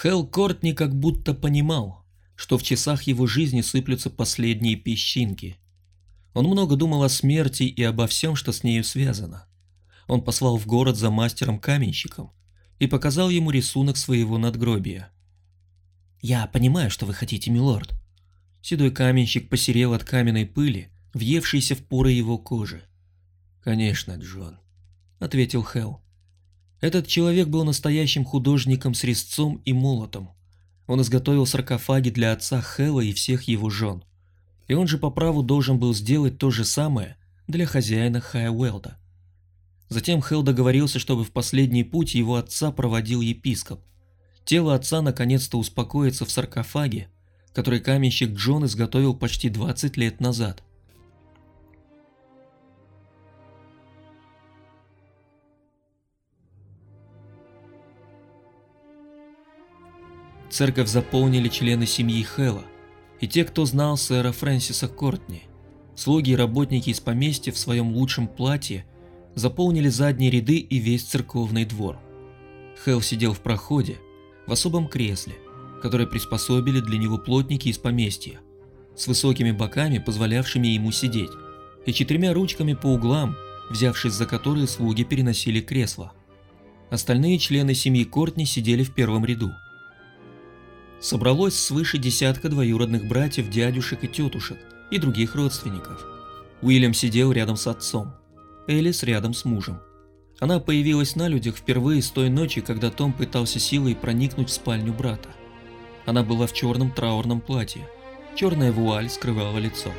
Хелл Кортни как будто понимал, что в часах его жизни сыплются последние песчинки. Он много думал о смерти и обо всем, что с нею связано. Он послал в город за мастером-каменщиком и показал ему рисунок своего надгробия. «Я понимаю, что вы хотите, милорд». Седой каменщик посерел от каменной пыли, въевшейся в поры его кожи. «Конечно, Джон», — ответил Хелл. Этот человек был настоящим художником с резцом и молотом. Он изготовил саркофаги для отца Хэлла и всех его жен. И он же по праву должен был сделать то же самое для хозяина Хайуэлда. Затем Хелл договорился, чтобы в последний путь его отца проводил епископ. Тело отца наконец-то успокоится в саркофаге, который каменщик Джон изготовил почти 20 лет назад. Церковь заполнили члены семьи Хэлла и те, кто знал сэра Фрэнсиса Кортни. Слуги и работники из поместья в своем лучшем платье заполнили задние ряды и весь церковный двор. Хелл сидел в проходе, в особом кресле, которое приспособили для него плотники из поместья, с высокими боками, позволявшими ему сидеть, и четырьмя ручками по углам, взявшись за которые слуги переносили кресло. Остальные члены семьи Кортни сидели в первом ряду – собралось свыше десятка двоюродных братьев, дядюшек и тетушек и других родственников. Уильям сидел рядом с отцом, Элис рядом с мужем. Она появилась на людях впервые с той ночи, когда Том пытался силой проникнуть в спальню брата. Она была в черном траурном платье, черная вуаль скрывала лицо.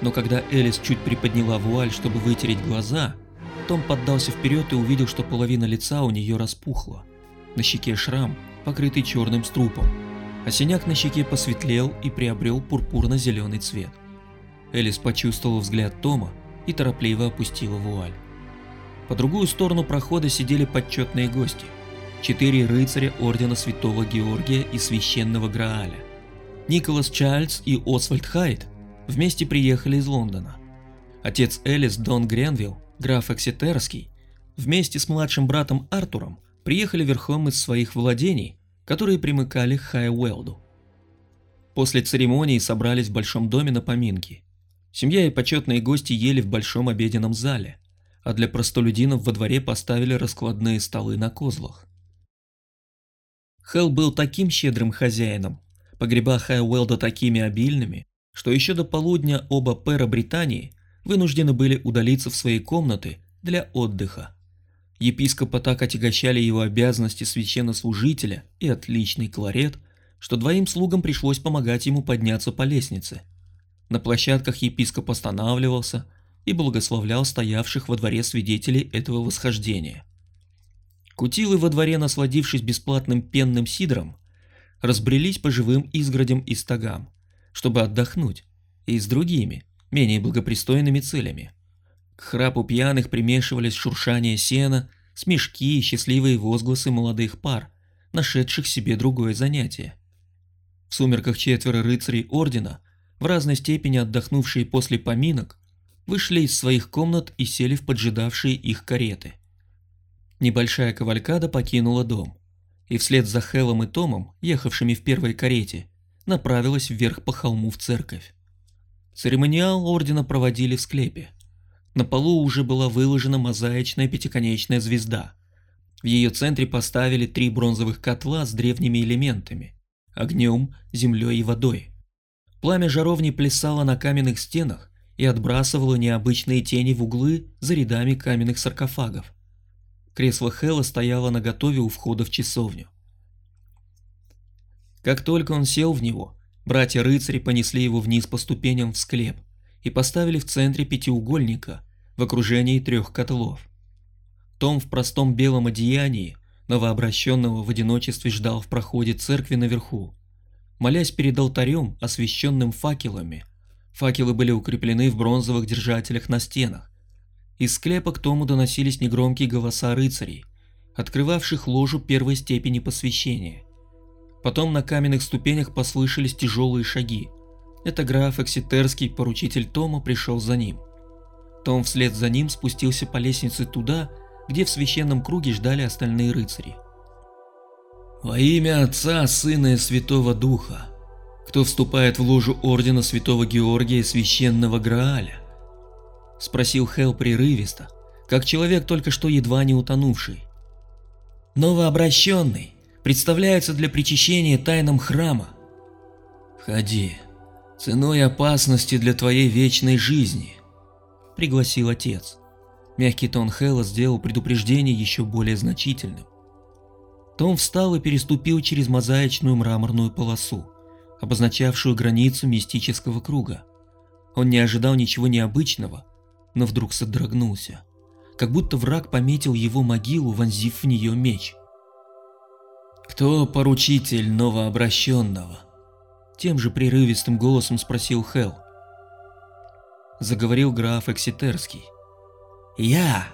Но когда Элис чуть приподняла вуаль, чтобы вытереть глаза, том поддался вперед и увидел, что половина лица у нее распухла. На щеке шрам, покрытый черным струпом, а синяк на щеке посветлел и приобрел пурпурно-зеленый цвет. Элис почувствовала взгляд Тома и торопливо опустила вуаль. По другую сторону прохода сидели почетные гости. Четыре рыцаря Ордена Святого Георгия и Священного Грааля. Николас Чарльз и Освальд Хайт вместе приехали из Лондона. Отец Элис Дон Гренвилл, граф Эксетерский, вместе с младшим братом Артуром приехали верхом из своих владений, которые примыкали к Хайуэлду. После церемонии собрались в большом доме на поминки. Семья и почетные гости ели в большом обеденном зале, а для простолюдинов во дворе поставили раскладные столы на козлах. Хелл был таким щедрым хозяином, погреба Хайуэлда такими обильными, что еще до полудня оба пэра Британии вынуждены были удалиться в свои комнаты для отдыха. Епископа так отягощали его обязанности священнослужителя и отличный кларет, что двоим слугам пришлось помогать ему подняться по лестнице. На площадках епископ останавливался и благословлял стоявших во дворе свидетелей этого восхождения. Кутилы во дворе, насладившись бесплатным пенным сидром, разбрелись по живым изгородям и стогам, чтобы отдохнуть, и с другими, менее благопристойными целями. К храпу пьяных примешивались шуршание сена, смешки и счастливые возгласы молодых пар, нашедших себе другое занятие. В сумерках четверо рыцарей ордена, в разной степени отдохнувшие после поминок, вышли из своих комнат и сели в поджидавшие их кареты. Небольшая кавалькада покинула дом, и вслед за Хелом и Томом, ехавшими в первой карете, направилась вверх по холму в церковь. Церемониал ордена проводили в склепе. На полу уже была выложена мозаичная пятиконечная звезда. В ее центре поставили три бронзовых котла с древними элементами – огнем, землей и водой. Пламя жаровни плясало на каменных стенах и отбрасывало необычные тени в углы за рядами каменных саркофагов. Кресло Хэлла стояло наготове у входа в часовню. Как только он сел в него, братья-рыцари понесли его вниз по ступеням в склеп и поставили в центре пятиугольника в окружении трех котлов. Том в простом белом одеянии, новообращенного в одиночестве ждал в проходе церкви наверху. Молясь перед алтарем, освещенным факелами, факелы были укреплены в бронзовых держателях на стенах. Из склепа к Тому доносились негромкие голоса рыцарей, открывавших ложу первой степени посвящения. Потом на каменных ступенях послышались тяжелые шаги. Это граф Экситерский, поручитель Тома, пришел за ним. Том вслед за ним спустился по лестнице туда, где в священном круге ждали остальные рыцари. Во имя Отца, Сына и Святого Духа, кто вступает в ложу Ордена Святого Георгия Священного Грааля? Спросил Хел прерывисто, как человек только что едва не утонувший. Новообращенный представляется для причащения тайнам храма. Входи, ценой опасности для твоей вечной жизни, пригласил отец. Мягкий тон Хэлла сделал предупреждение еще более значительным. Том встал и переступил через мозаичную мраморную полосу, обозначавшую границу мистического круга. Он не ожидал ничего необычного, но вдруг содрогнулся, как будто враг пометил его могилу, вонзив в нее меч. «Кто поручитель новообращенного?» Тем же прерывистым голосом спросил Хелл. Заговорил граф Экситерский. «Я!»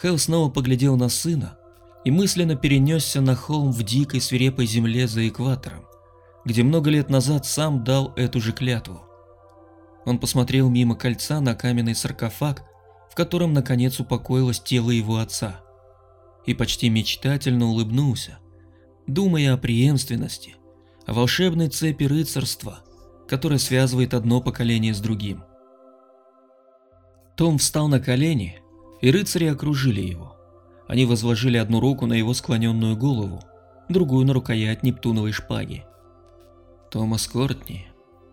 Хелл снова поглядел на сына и мысленно перенесся на холм в дикой свирепой земле за экватором, где много лет назад сам дал эту же клятву. Он посмотрел мимо кольца на каменный саркофаг, в котором наконец упокоилось тело его отца, и почти мечтательно улыбнулся, думая о преемственности, о волшебной цепи рыцарства, которая связывает одно поколение с другим. Том встал на колени, и рыцари окружили его. Они возложили одну руку на его склоненную голову, другую на рукоять Нептуновой шпаги. «Томас Кортни,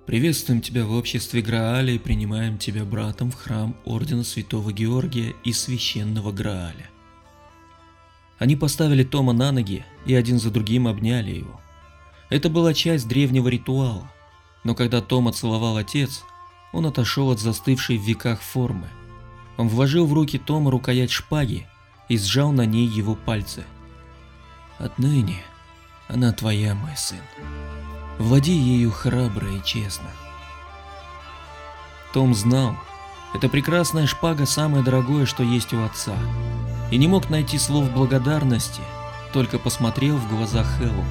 приветствуем тебя в обществе Грааля и принимаем тебя братом в храм Ордена Святого Георгия и Священного Грааля». Они поставили Тома на ноги и один за другим обняли его. Это была часть древнего ритуала, но когда Тома целовал отец, он отошел от застывшей в веках формы. Он вложил в руки Тома рукоять шпаги и сжал на ней его пальцы. «Отныне она твоя, мой сын. Влади ею храбро и честно». Том знал, эта прекрасная шпага самое дорогое, что есть у отца, и не мог найти слов благодарности, только посмотрел в глаза Хэллу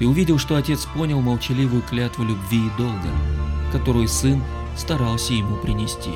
и увидел, что отец понял молчаливую клятву любви и долга, которую сын старался ему принести.